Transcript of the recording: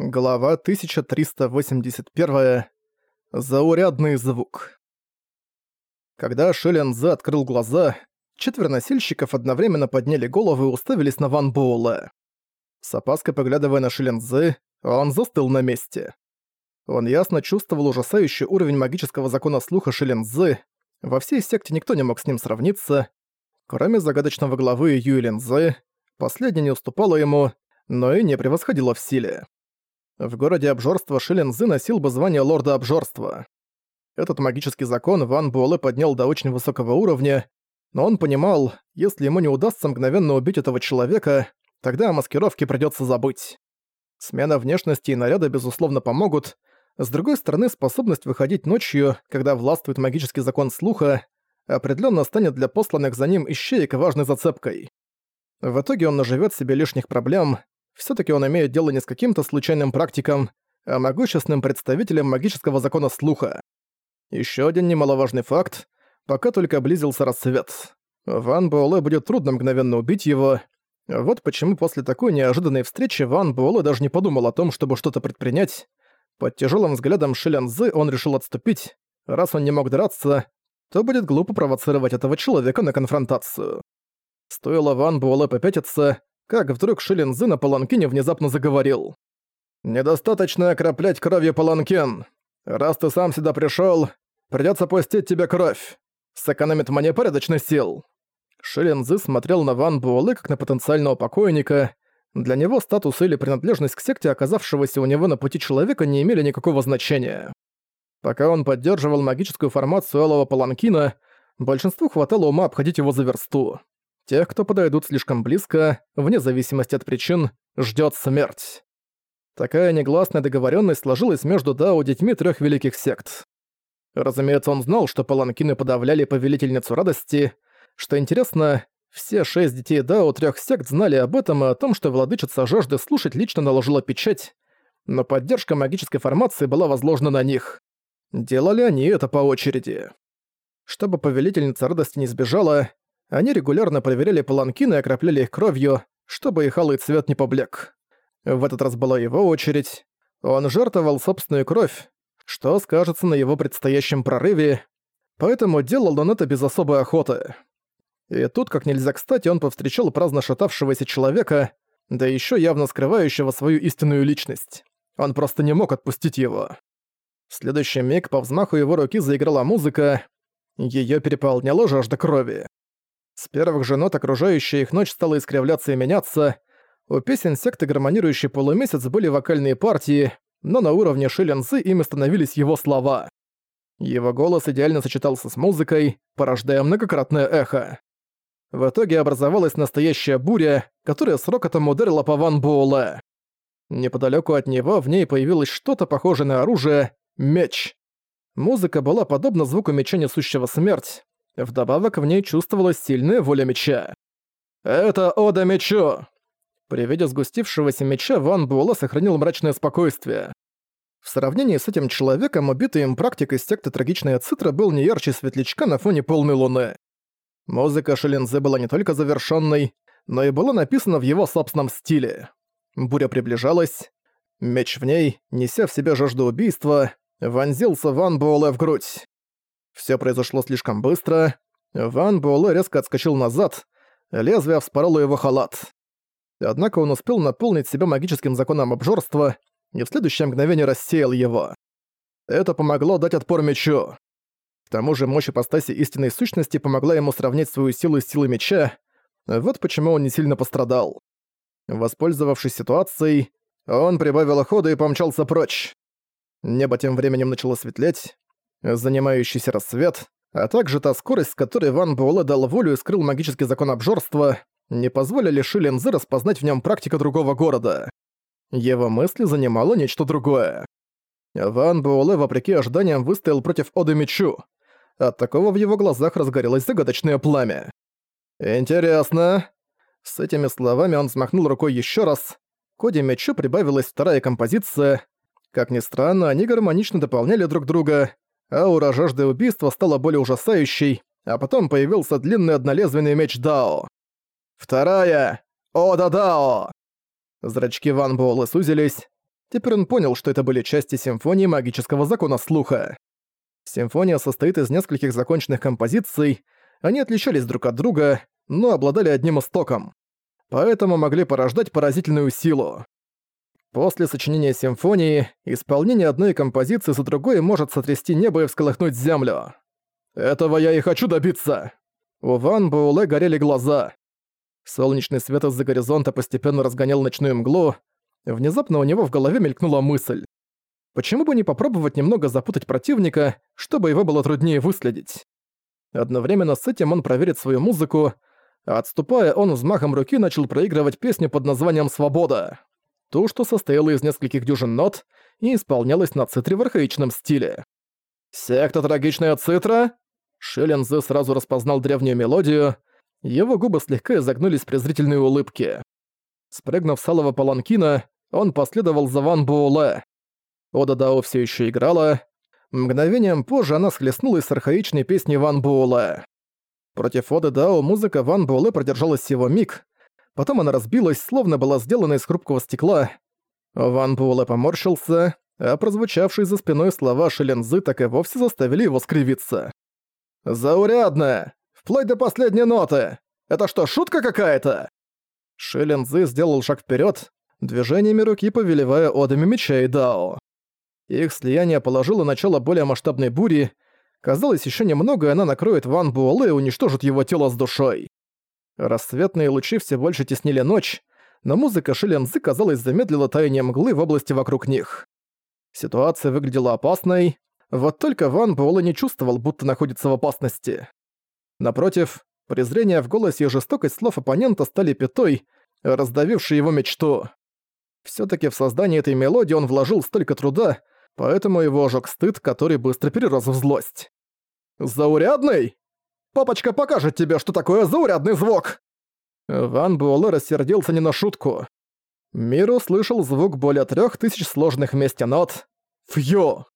Глава 1381. Заурядный звук. Когда Шелензе открыл глаза, четверо носильщиков одновременно подняли головы и уставились на Ван Буэлэ. С опаской поглядывая на Шелензе, он застыл на месте. Он ясно чувствовал ужасающий уровень магического закона слуха Шелензе. Во всей секте никто не мог с ним сравниться. Кроме загадочного главы Юэлензе, последняя не уступала ему, но и не превосходила в силе. В городе обжорства Шилинзы носил бы звание лорда обжорства. Этот магический закон Ван Буэлэ поднял до очень высокого уровня, но он понимал, если ему не удастся мгновенно убить этого человека, тогда о маскировке придётся забыть. Смена внешности и наряда безусловно помогут, с другой стороны, способность выходить ночью, когда властвует магический закон слуха, определенно станет для посланных за ним ищеек важной зацепкой. В итоге он наживет себе лишних проблем, все таки он имеет дело не с каким-то случайным практиком, а могущественным представителем магического закона слуха. Еще один немаловажный факт, пока только близился рассвет. Ван Буэлэ будет трудно мгновенно убить его. Вот почему после такой неожиданной встречи Ван Буэлэ даже не подумал о том, чтобы что-то предпринять. Под тяжелым взглядом Шилян Зы он решил отступить. Раз он не мог драться, то будет глупо провоцировать этого человека на конфронтацию. Стоило Ван Буэлэ попятиться, как вдруг Шилинзы на паланкине внезапно заговорил. «Недостаточно окроплять кровью паланкин. Раз ты сам сюда пришёл, придётся пустить тебе кровь. Сэкономит мне порядочно сил». Шилинзы смотрел на Ван Буэлэ как на потенциального покойника. Для него статус или принадлежность к секте, оказавшегося у него на пути человека, не имели никакого значения. Пока он поддерживал магическую формацию Алого Паланкина, большинству хватало ума обходить его за версту. Тех, кто подойдут слишком близко, вне зависимости от причин, ждет смерть. Такая негласная договоренность сложилась между Дао детьми трех великих сект. Разумеется, он знал, что паланкины подавляли повелительницу радости. Что интересно, все шесть детей Дао трех сект знали об этом и о том, что владычица жажды слушать лично наложила печать, но поддержка магической формации была возложена на них. Делали они это по очереди. Чтобы повелительница радости не сбежала, они регулярно проверяли паланкины и окропляли их кровью, чтобы их алый цвет не поблек. В этот раз была его очередь. Он жертвовал собственную кровь, что скажется на его предстоящем прорыве, поэтому делал он это без особой охоты. И тут, как нельзя кстати, он повстречал праздно шатавшегося человека, да еще явно скрывающего свою истинную личность. Он просто не мог отпустить его. В следующий миг по взмаху его руки заиграла музыка, её переполняла жажда крови. С первых же нот окружающая их ночь стала искривляться и меняться. У песен секты «Гармонирующий полумесяц» были вокальные партии, но на уровне Шиленсы ими становились его слова. Его голос идеально сочетался с музыкой, порождая многократное эхо. В итоге образовалась настоящая буря, которая с рокотом ударила по Ван Буэлэ. Неподалеку от него в ней появилось что-то похожее на оружие — меч. Музыка была подобна звуку меча, несущего смерть, Вдобавок в ней чувствовалась сильная воля меча. «Это Ода мечу!» При виде сгустившегося меча Ван Буэлэ сохранил мрачное спокойствие. В сравнении с этим человеком, убитый им практик из секты Трагичная Цитра был не ярче светлячка на фоне полной луны. Музыка Шилинзе была не только завершенной, но и была написана в его собственном стиле. Буря приближалась. Меч в ней, неся в себя жажду убийства, вонзился Ван Буэлэ в грудь. Все произошло слишком быстро. Ван Буэлэ резко отскочил назад, лезвие вспороло его халат. Однако он успел наполнить себя магическим законом обжорства и в следующее мгновение рассеял его. Это помогло дать отпор мечу. К тому же мощь ипостаси истинной сущности помогла ему сравнять свою силу с силой меча, вот почему он не сильно пострадал. Воспользовавшись ситуацией, он прибавил хода и помчался прочь. Небо тем временем начало светлеть, занимающийся рассвет, а также та скорость, с которой Ван Буэлэ дал волю и скрыл магический закон обжорства, не позволили Ши Линзы распознать в нем практика другого города. Его мысли занимало нечто другое. Ван Буэлэ, вопреки ожиданиям, выстоял против Оды Мечу. От такого в его глазах разгорелось загадочное пламя. «Интересно». С этими словами он взмахнул рукой еще раз. К Оде Мечу прибавилась вторая композиция. Как ни странно, они гармонично дополняли друг друга, аура жажды убийства стала более ужасающей, а потом появился длинный однолезвенный меч Дао. Вторая! Ода Дао! Зрачки Ван Буэлэ сузились. Теперь он понял, что это были части симфонии магического закона слуха. Симфония состоит из нескольких законченных композиций, они отличались друг от друга, но обладали одним истоком. Поэтому могли порождать поразительную силу. После сочинения симфонии, исполнение одной композиции за другой может сотрясти небо и всколыхнуть землю. Этого я и хочу добиться. У Ван Буэлэ горели глаза. Солнечный свет из-за горизонта постепенно разгонял ночную мглу. Внезапно у него в голове мелькнула мысль. Почему бы не попробовать немного запутать противника, чтобы его было труднее выследить? Одновременно с этим он проверит свою музыку, а отступая, он взмахом руки начал проигрывать песню под названием «Свобода». Ту, что состояла из нескольких дюжин нот и исполнялась на цитре в архаичном стиле. «Секта Трагичная Цитра?» Шеллензе сразу распознал древнюю мелодию, его губы слегка изогнулись презрительной улыбке. Спрыгнув с алого паланкина, он последовал за Ван Буэлэ. Ода Дао все еще играла. Мгновением позже она схлестнулась с архаичной песней Ван Буэлэ. Против Оды Дао музыка Ван Буэлэ продержалась всего миг, потом она разбилась, словно была сделана из хрупкого стекла. Ван Буэлэ поморщился, а прозвучавшие за спиной слова Шелензы так и вовсе заставили его скривиться. «Заурядно! Вплоть до последней ноты! Это что, шутка какая-то?» Шелензы сделал шаг вперед, движениями руки повелевая одами меча и дао. Их слияние положило начало более масштабной бури. Казалось, еще немного, и она накроет Ван Буэлэ и уничтожит его тело с душой. Рассветные лучи все больше теснили ночь, но музыка Шелензы, казалось, замедлила таяние мглы в области вокруг них. Ситуация выглядела опасной, вот только Ван Буэлэ не чувствовал, будто находится в опасности. Напротив, презрение в голосе и жестокость слов оппонента стали пятой, раздавившей его мечту. все таки в создание этой мелодии он вложил столько труда, поэтому его ожег стыд, который быстро перерос в злость. «Заурядный? Папочка покажет тебе, что такое заурядный звук!» Ван Буэлэ рассердился не на шутку. Мир услышал звук более трех тысяч сложных вместе нот. Фью!